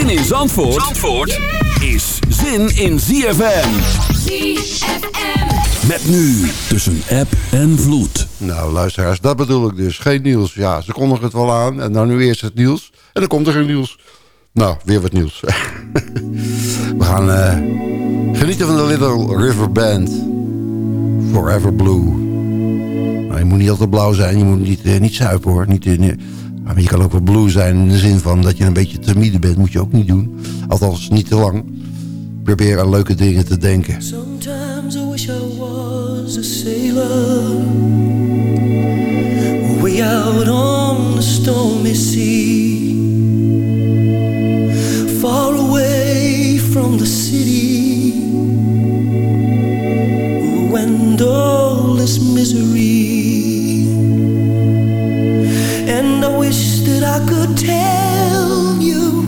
Zin in Zandvoort, Zandvoort is zin in ZFM. ZFM. Met nu tussen app en vloed. Nou, luisteraars, dat bedoel ik dus. Geen nieuws. Ja, ze kondigen het wel aan. En dan nu eerst het nieuws. En dan komt er geen nieuws. Nou, weer wat nieuws. We gaan uh, genieten van de Little River Band. Forever Blue. Nou, je moet niet altijd blauw zijn. Je moet niet, uh, niet zuipen hoor. Niet, uh, maar je kan ook wel blue zijn in de zin van dat je een beetje timide bent. Moet je ook niet doen. Althans, niet te lang. Probeer aan leuke dingen te denken. Sometimes I wish I was a sailor Way out on the stormy sea Far away from the city And all this misery I could tell you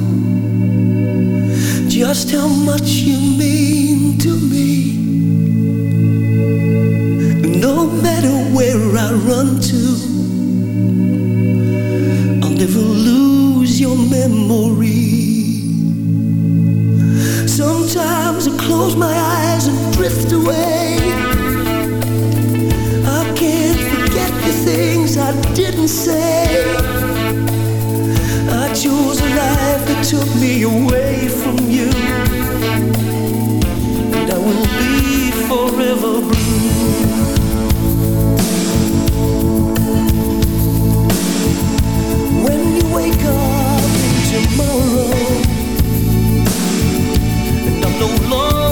just how much you mean to me. No matter where I run to, I'll never lose your memory. Sometimes I close my eyes and drift away. I can't forget the things I didn't say. I chose a life that took me away from you. And I will be forever blue. When you wake up in tomorrow no longer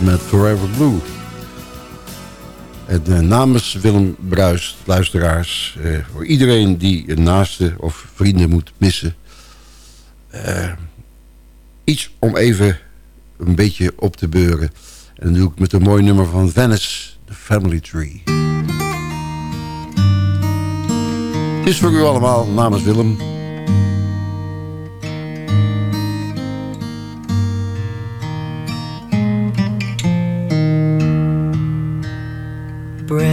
Met Forever Blue. En uh, namens Willem Bruis, luisteraars... Uh, voor iedereen die een naaste of vrienden moet missen... Uh, iets om even een beetje op te beuren. En dan doe ik met een mooi nummer van Venice, The Family Tree. Het is voor u allemaal namens Willem...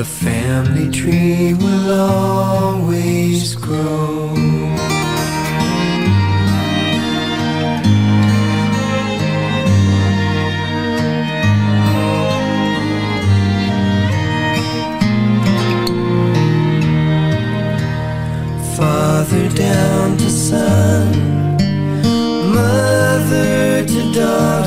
the family tree will always grow. Father down to son, mother to daughter,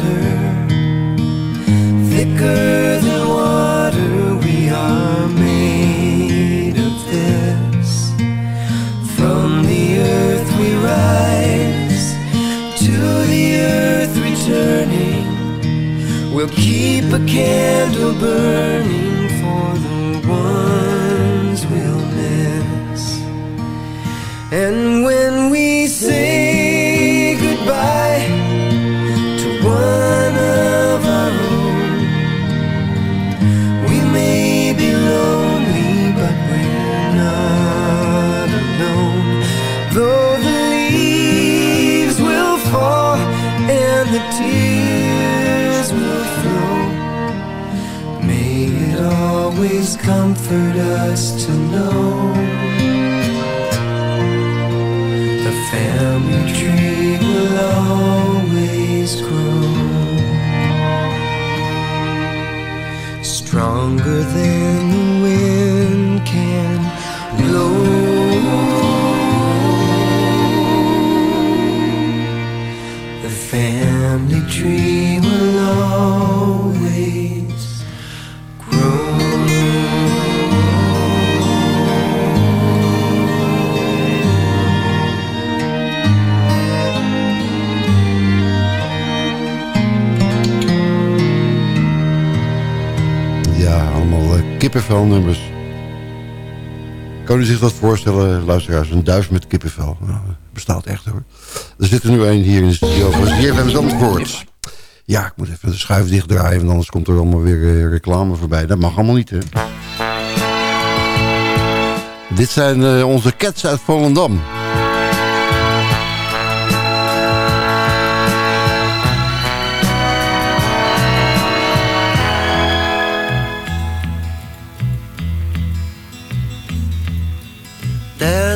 keep a candle burning kippenvelnummers. Kan u zich dat voorstellen, luisteraars? Een duif met kippenvel. Nou, bestaat echt hoor. Er zit er nu een hier in de studio van ZFM Zandvoort. Ja, ik moet even de schuif dichtdraaien, want anders komt er allemaal weer uh, reclame voorbij. Dat mag allemaal niet, hè? Dit zijn uh, onze cats uit Volendam.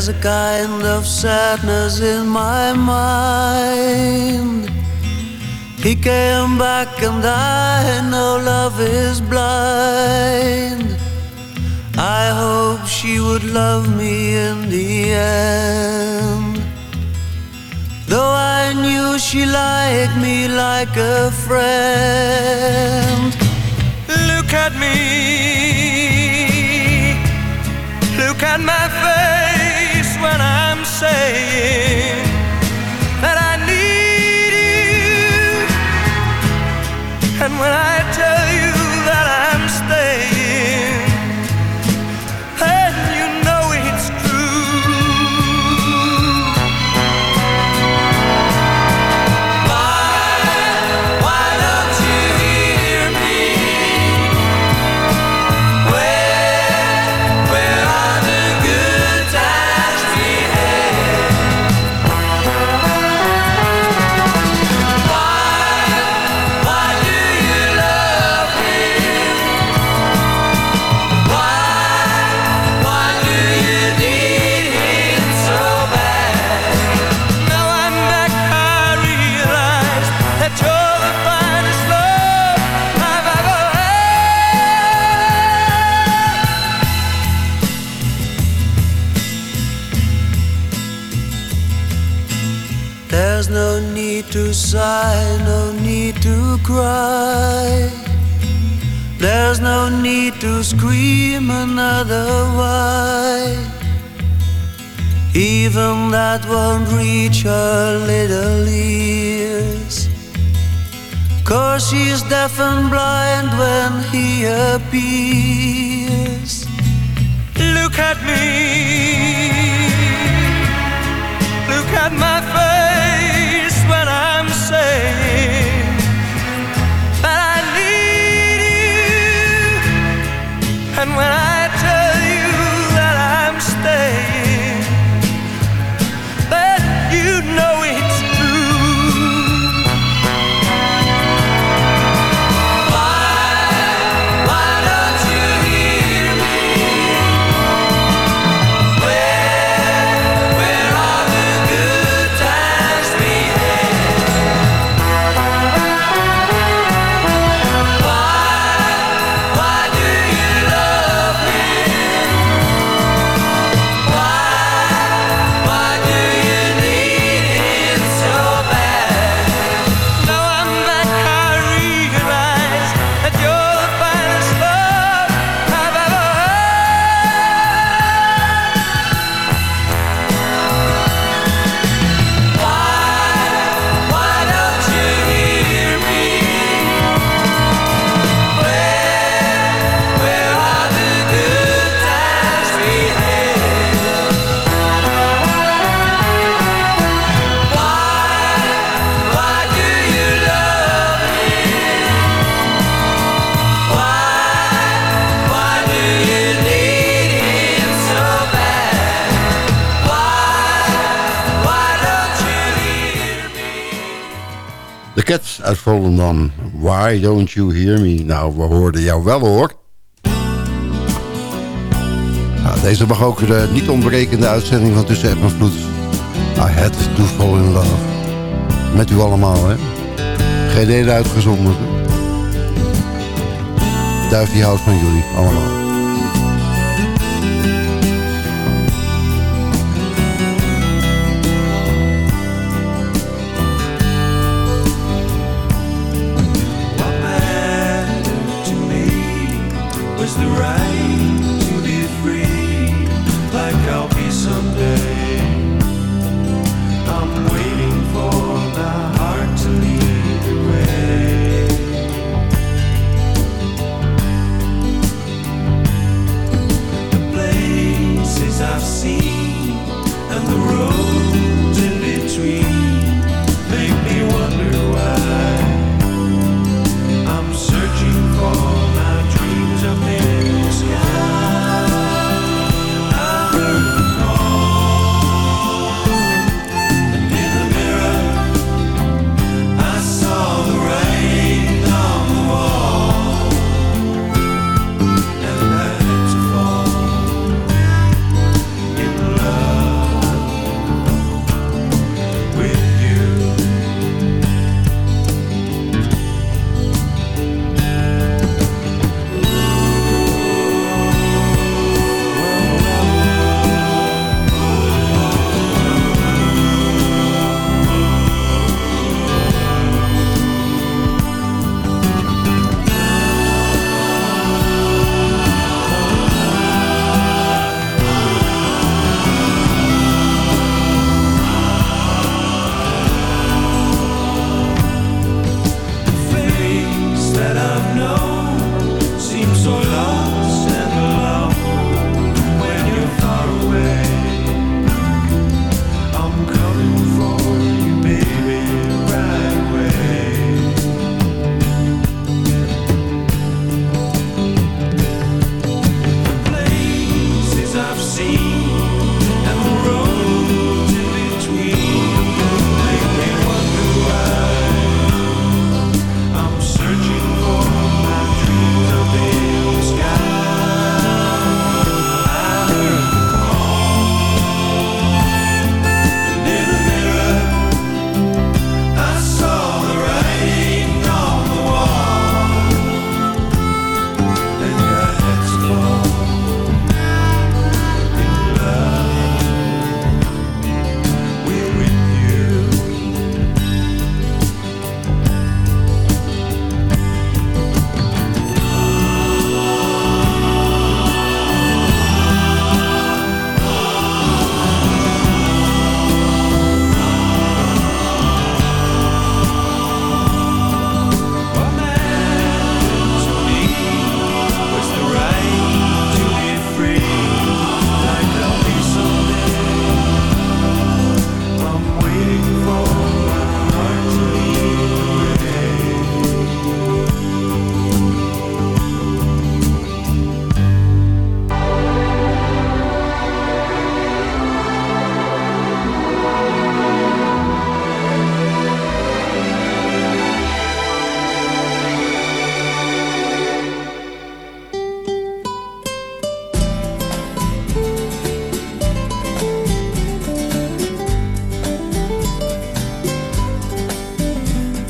A kind of sadness in my mind. He came back and I know love is blind. I hope she would love me in the end. Though I knew she liked me like a friend. Look at me. Look at my face saying that I need you. And when I that won't reach her little ears. Cause she's deaf and blind when he appears. Look at me. uitvallen dan Why don't you hear me? Nou, we hoorden jou wel hoor. Nou, deze mag ook de niet ontbrekende uitzending van Tussen Eb en Vloed. I had to fall in love. Met u allemaal, hè? Geen ene uitgezonderd. Duifje houdt van jullie, allemaal.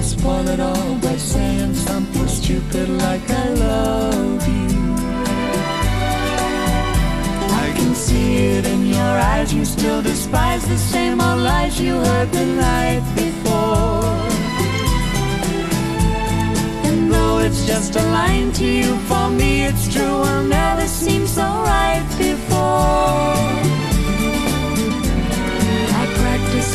And spoil it all by saying something stupid like I love you. I can see it in your eyes. You still despise the same old lies you heard the night before. And though it's just a line to you, for me it's true. Will never seem so right before.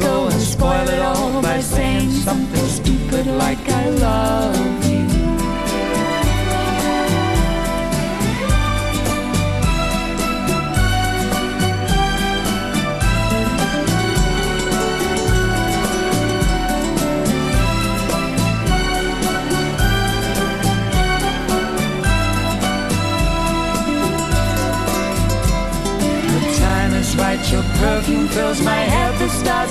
Go and spoil it all by saying something stupid like I love you. Your perfume fills my head. The stars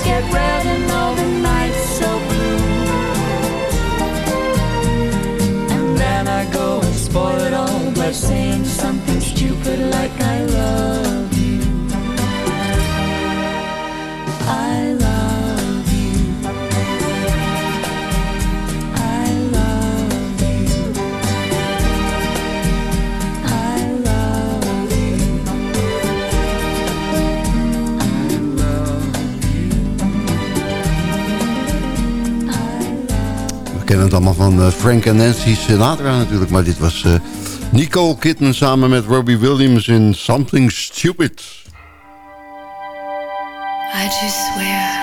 allemaal van uh, Frank en Nancy Sinatra natuurlijk. Maar dit was uh, Nicole Kidman samen met Robbie Williams in Something Stupid. I just swear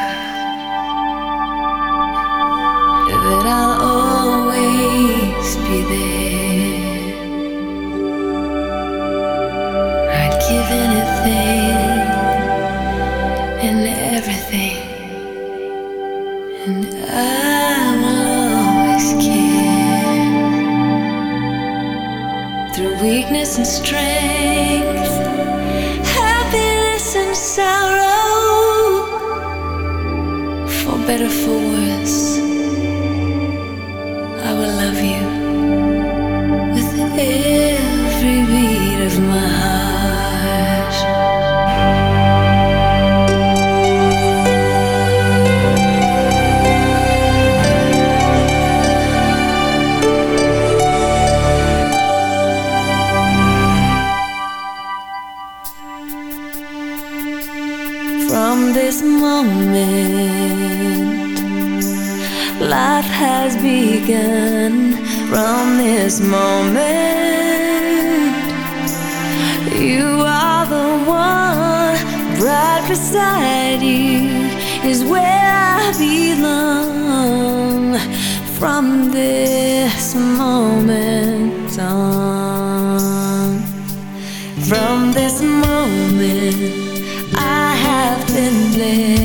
beside you is where I belong from this moment on. From this moment I have been blessed.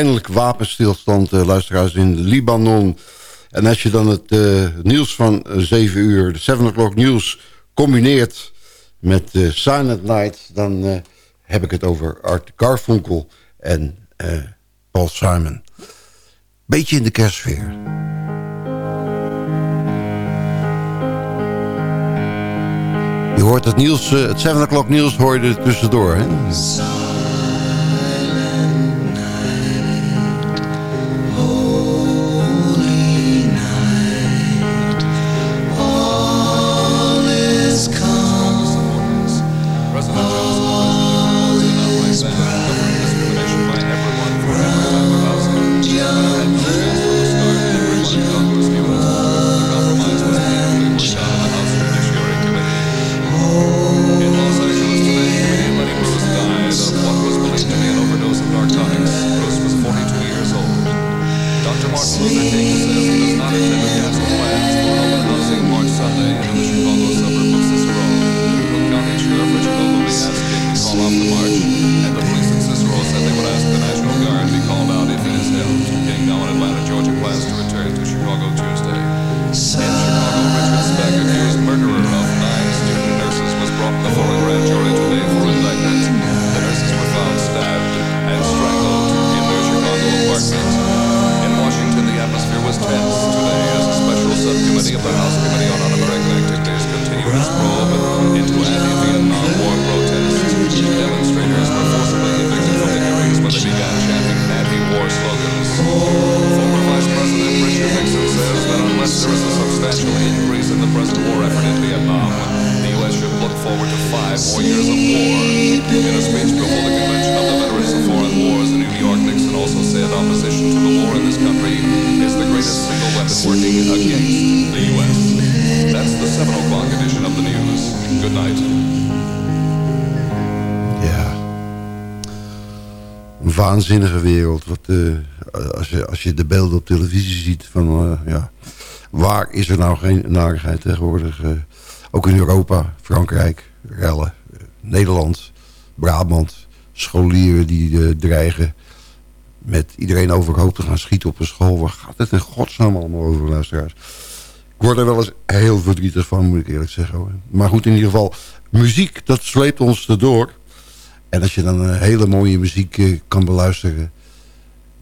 Eindelijk wapenstilstand, uh, luisteraars, in Libanon. En als je dan het uh, nieuws van 7 uur, de 7 o'clock nieuws, combineert met Silent Night... dan heb ik het over Art Garfunkel en Paul Simon. Beetje in de kerstsfeer. Je hoort het nieuws, het 7 o'clock nieuws hoor je er tussendoor, hè? Waanzinnige wereld. Wat, uh, als, je, als je de beelden op televisie ziet van... Uh, ja, waar is er nou geen narigheid tegenwoordig? Uh, ook in Europa, Frankrijk, rellen, Nederland, Brabant... scholieren die dreigen met iedereen overhoop te gaan schieten op een school. Waar gaat het in godsnaam allemaal over, luisteraars? Ik word er wel eens heel verdrietig van, moet ik eerlijk zeggen. Maar goed, in ieder geval, muziek, dat sleept ons erdoor... En als je dan een hele mooie muziek uh, kan beluisteren...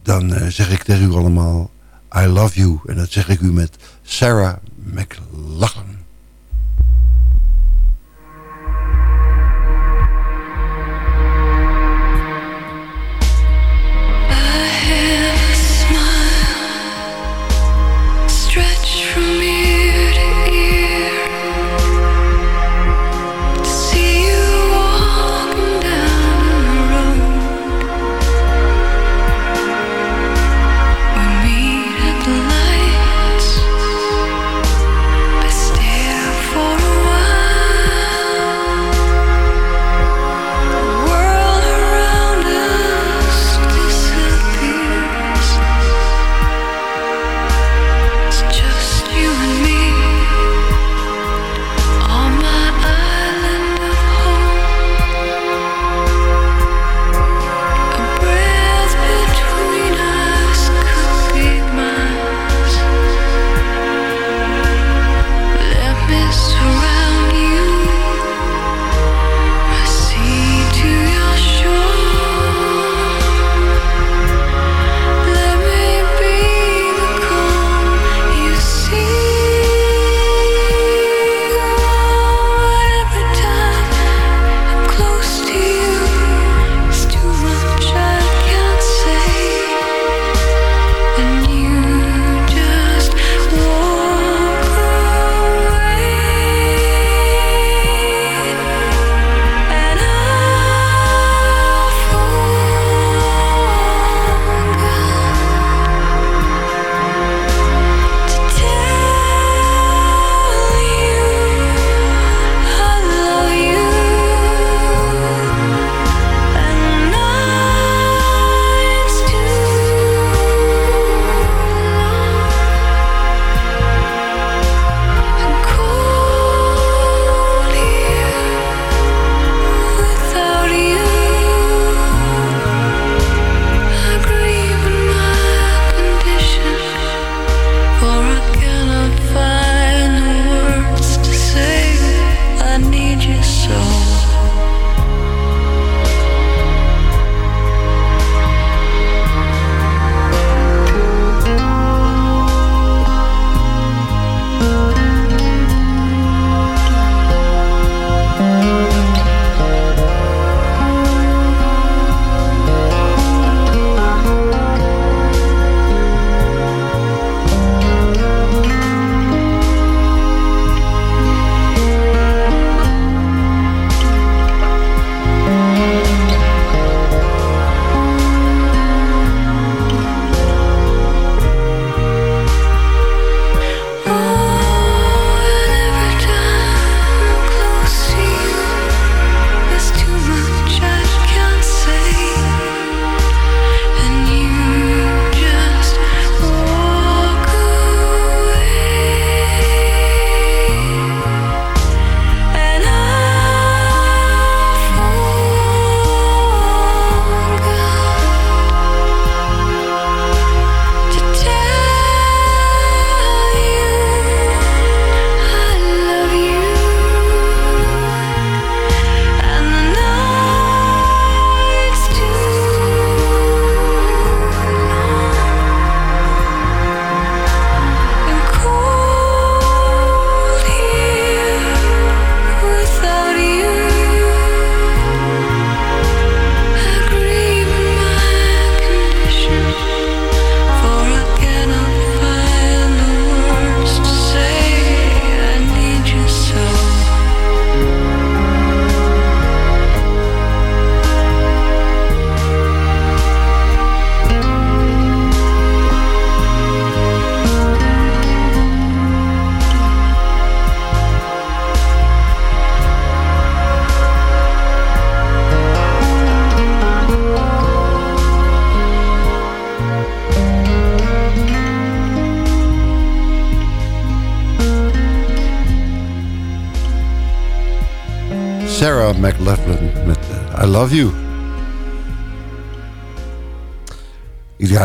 dan uh, zeg ik tegen u allemaal... I love you. En dat zeg ik u met Sarah McLachlan.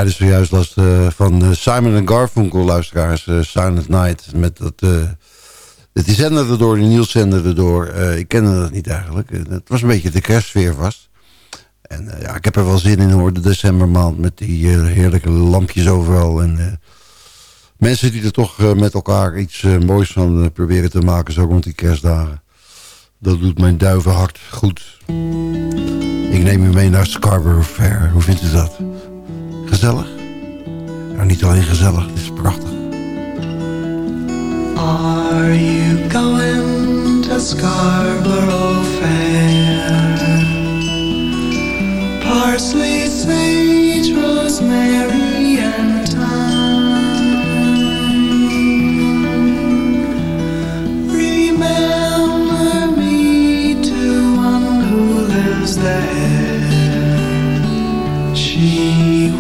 Draaide zojuist last uh, van uh, Simon Garfunkel, luisteraars. Silent Night, met dat... die zender erdoor, die Niels zender erdoor. ik kende dat niet eigenlijk. het was een beetje de kerstsfeer vast. En ja, ik heb er wel zin in hoor, de decembermaand... met die heerlijke lampjes overal. En mensen die er toch met elkaar iets moois van proberen te maken... zo rond die kerstdagen. Dat doet mijn duivenhart goed. Ik neem u mee naar Scarborough Fair. Hoe vindt u dat? Gezellig? Nou, niet alleen gezellig, het is prachtig. Are you going to Scarborough Fair? Parsley, sage, rosemary and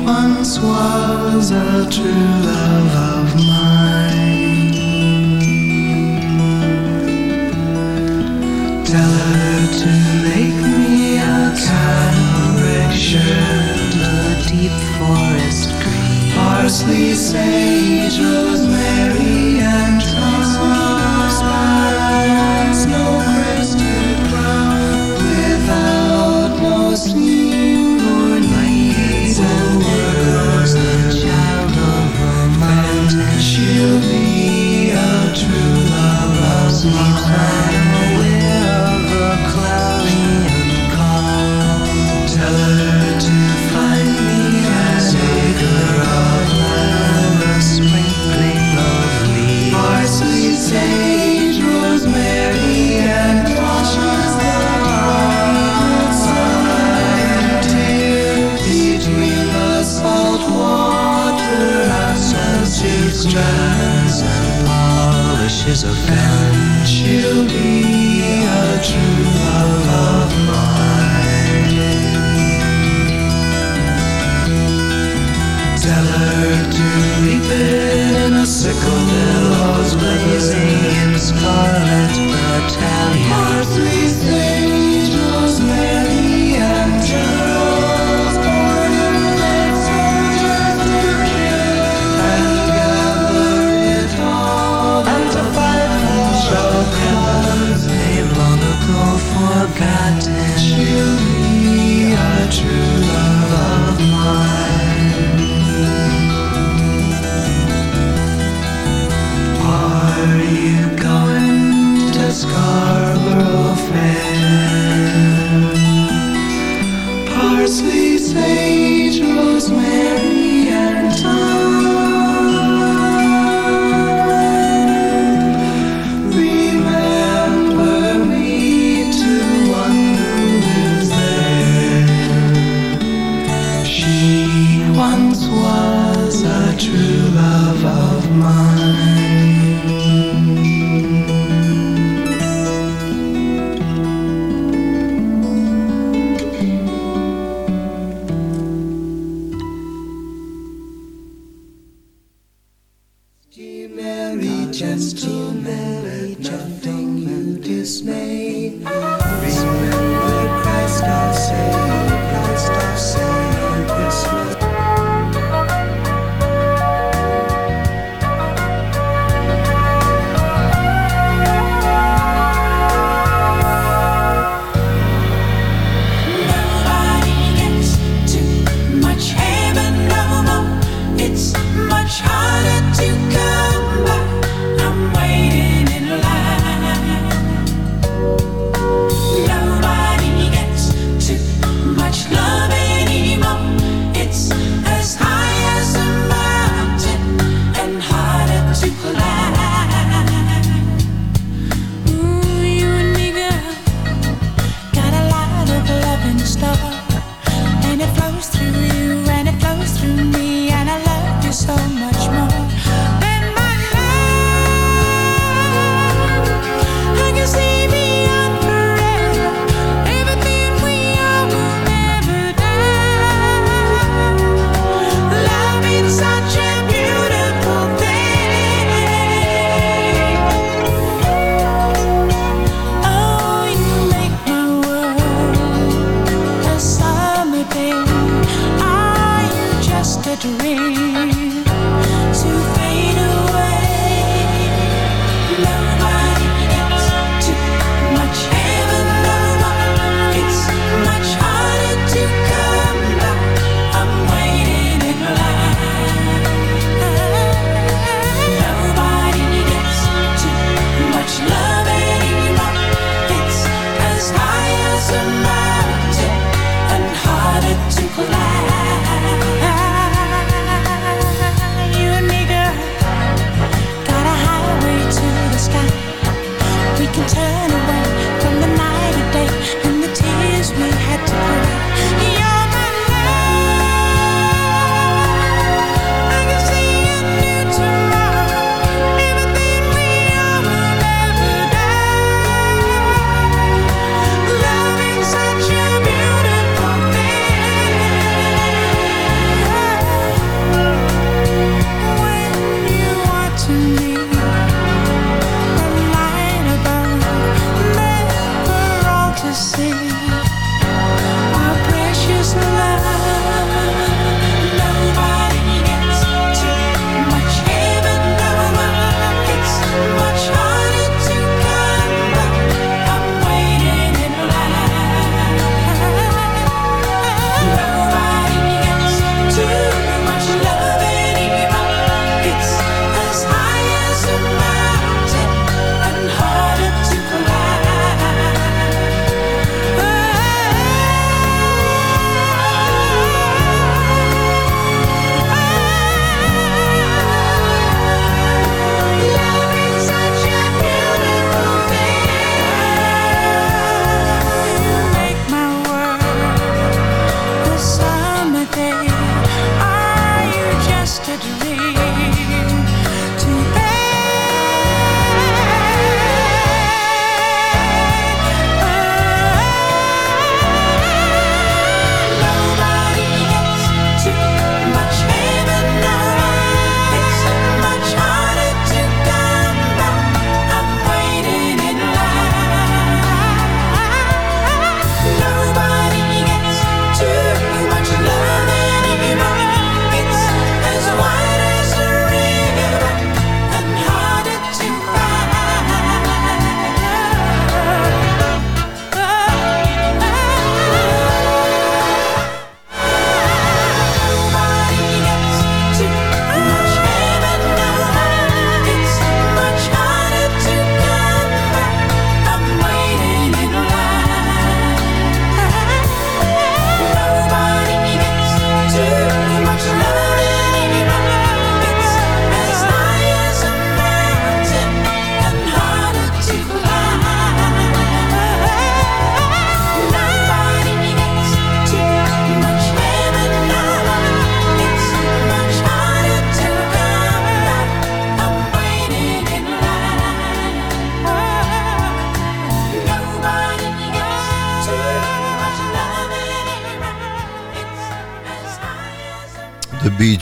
once was a true love of mine. Tell her to make me a coloration, a deep forest green, parsley, sage, rosemary, and polishes of pen. She'll be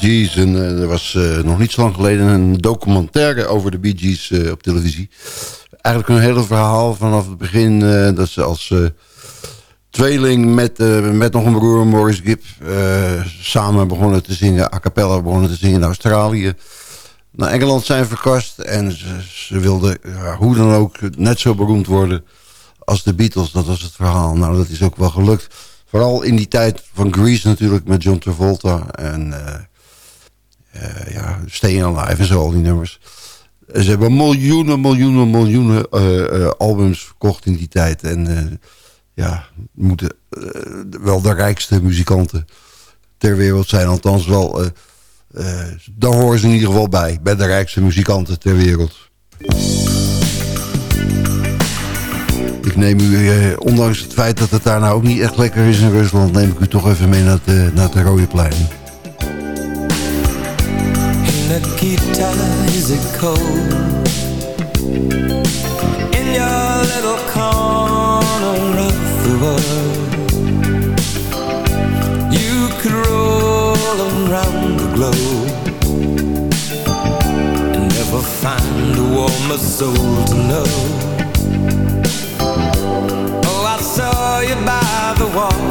Gees. En uh, er was uh, nog niet zo lang geleden een documentaire over de Bee Gees uh, op televisie. Eigenlijk een hele verhaal vanaf het begin dat ze als tweeling met, met nog een broer, Morris Gibb, samen begonnen te zingen, a cappella begonnen te zingen in Australië. Naar Engeland zijn verkast en ze, wilden hoe dan ook net zo beroemd worden als de Beatles. Dat was het verhaal. Nou, dat is ook wel gelukt. Vooral in die tijd van Grease natuurlijk met John Travolta en uh, ja, Staying Alive en zo, al die nummers. Ze hebben miljoenen, miljoenen, miljoenen uh, albums verkocht in die tijd. En ja, moeten wel de rijkste muzikanten ter wereld zijn. Althans wel, daar horen ze in ieder geval bij. Bij de rijkste muzikanten ter wereld. Ik neem u, eh, ondanks het feit dat het daar nou ook niet echt lekker is in Rusland... neem ik u toch even mee naar het, naar het Rode Plein. Nikita, is it cold? In your little corner of the world You could roll around the globe And never find a warmer soul to know Oh, I saw you by the wall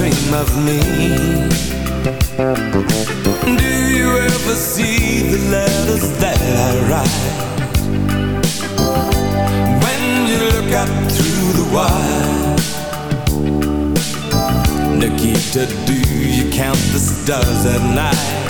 Dream of me? Do you ever see the letters that I write? When you look up through the wire Nikita, do you count the stars at night?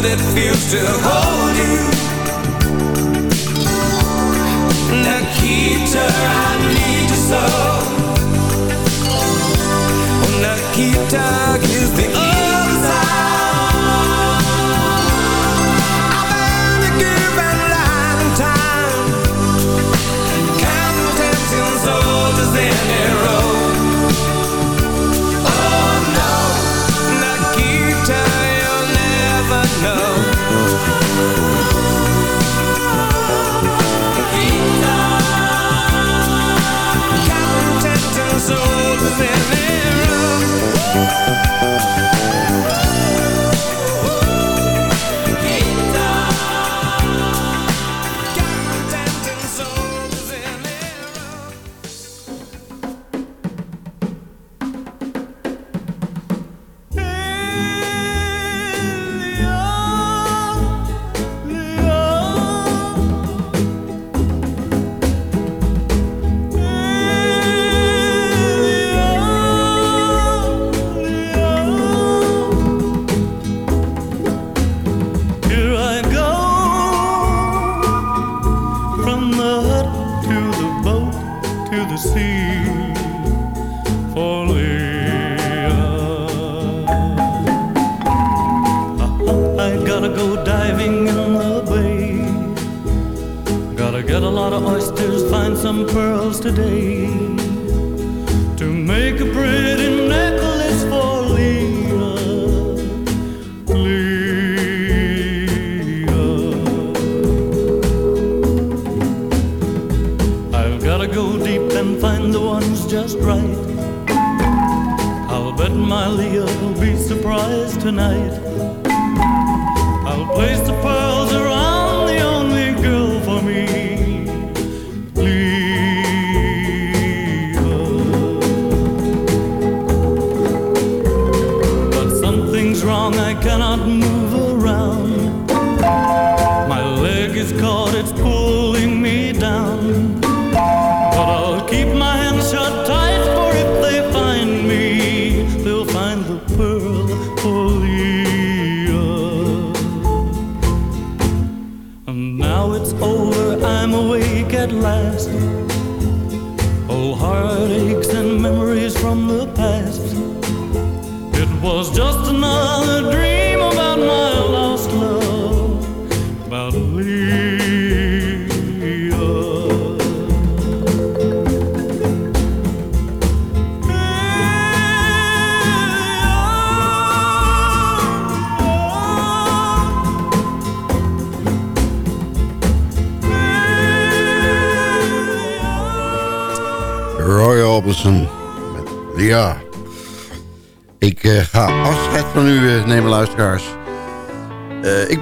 good it feels to hold you. Nikita, I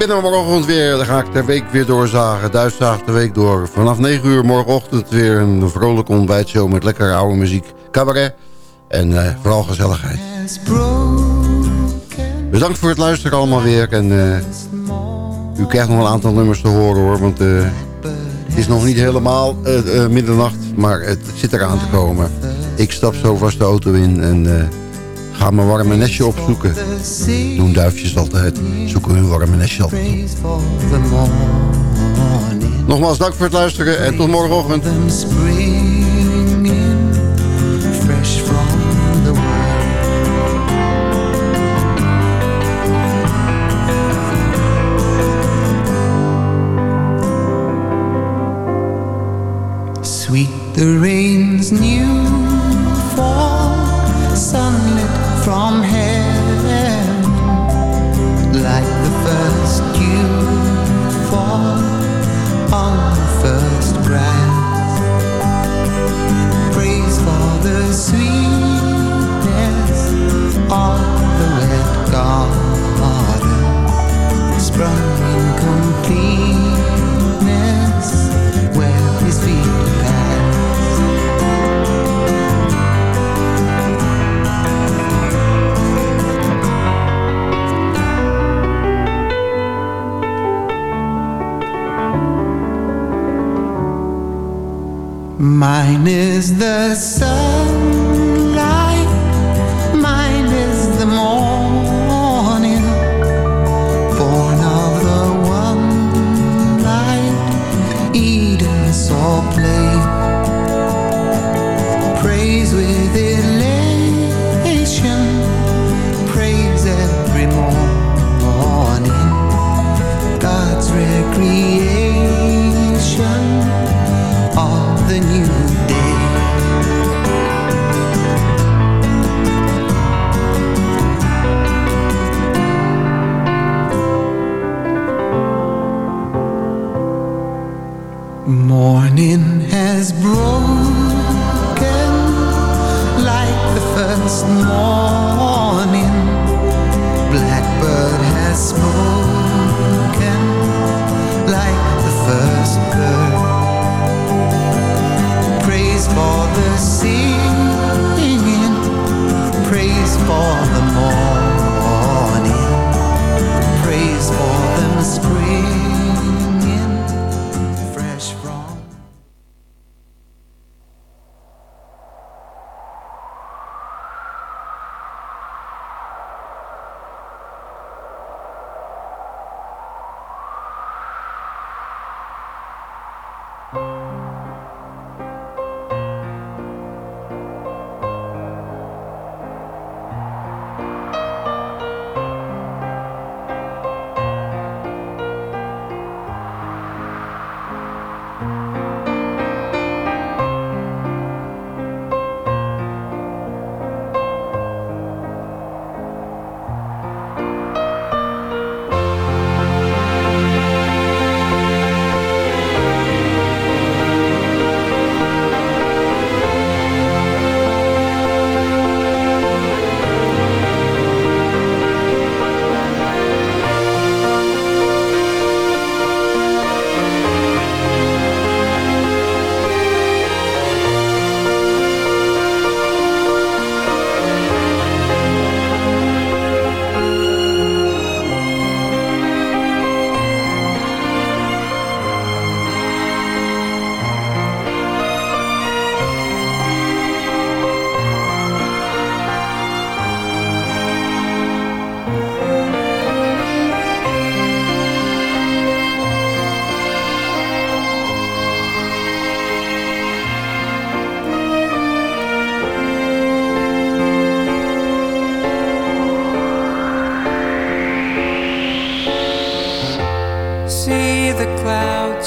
Eh, ik ben er morgenochtend weer. Dan ga ik ter week weer doorzagen. Duitsdag de week door. Vanaf 9 uur morgenochtend weer een vrolijke ontbijtshow... met lekkere oude muziek, cabaret en eh, vooral gezelligheid. Bedankt voor het luisteren allemaal weer. En eh, u krijgt nog een aantal nummers te horen hoor. Want eh, het is nog niet helemaal middernacht. Maar het zit eraan te komen. Ik stap zo vast de auto in en... Ga mijn warme nestje opzoeken. Doen duifjes altijd. Zoeken hun warme nestje op. Nogmaals dank voor het luisteren en tot morgenochtend.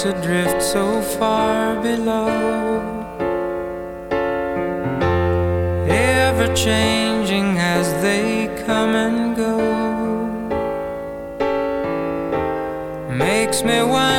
to drift so far below. Ever changing as they come and go. Makes me wonder.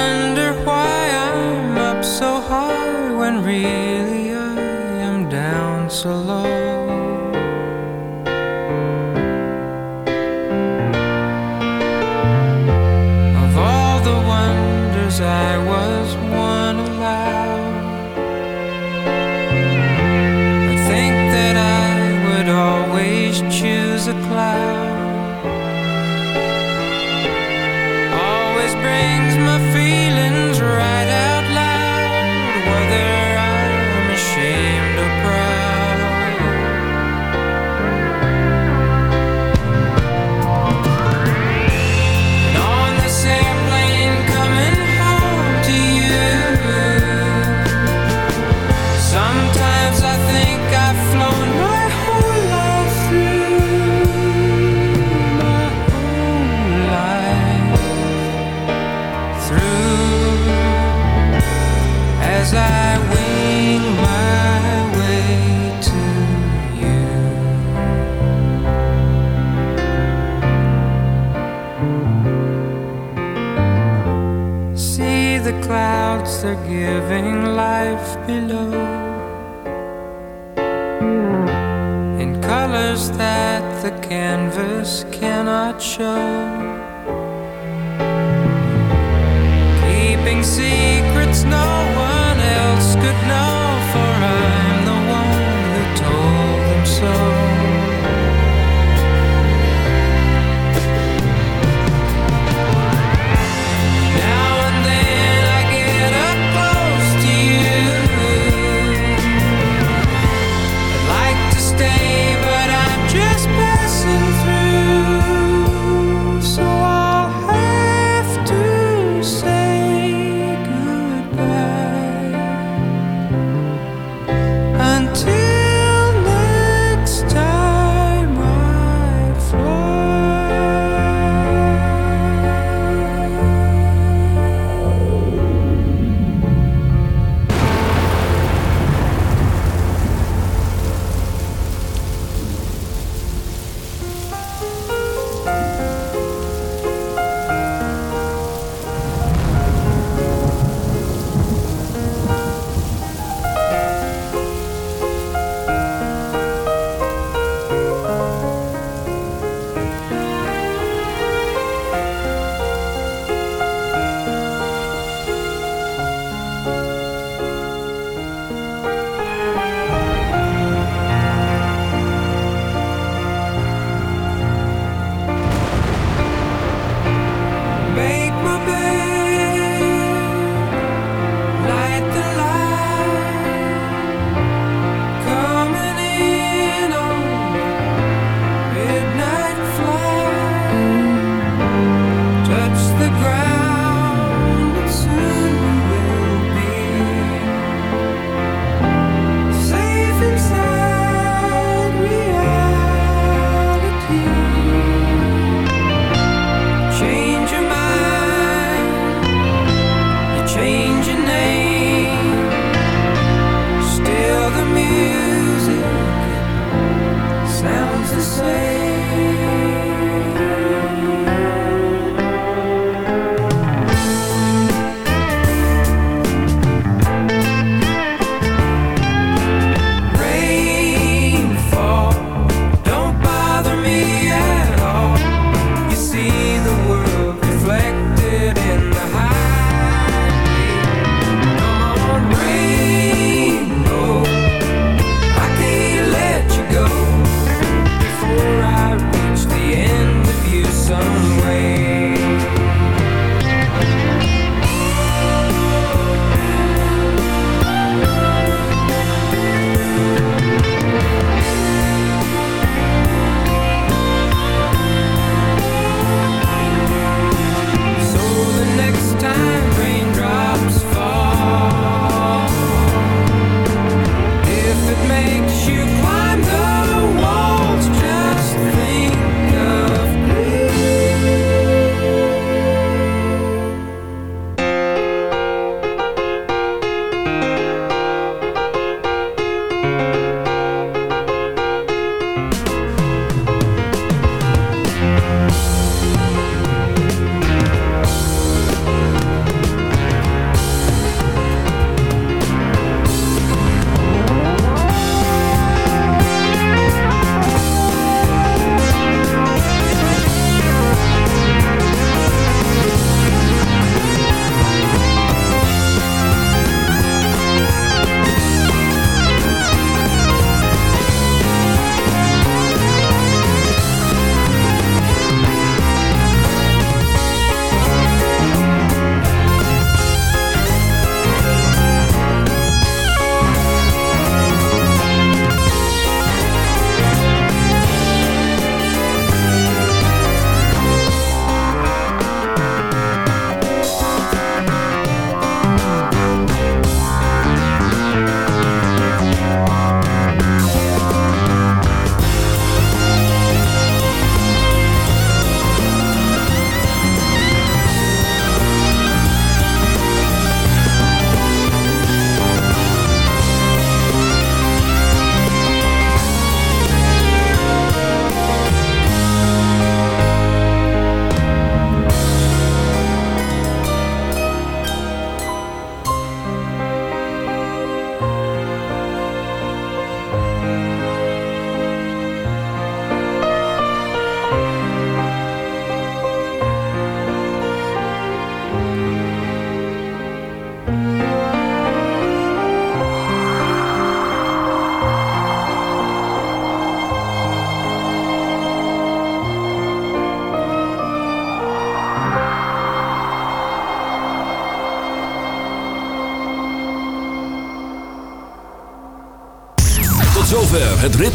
living life below in colors that the canvas cannot show.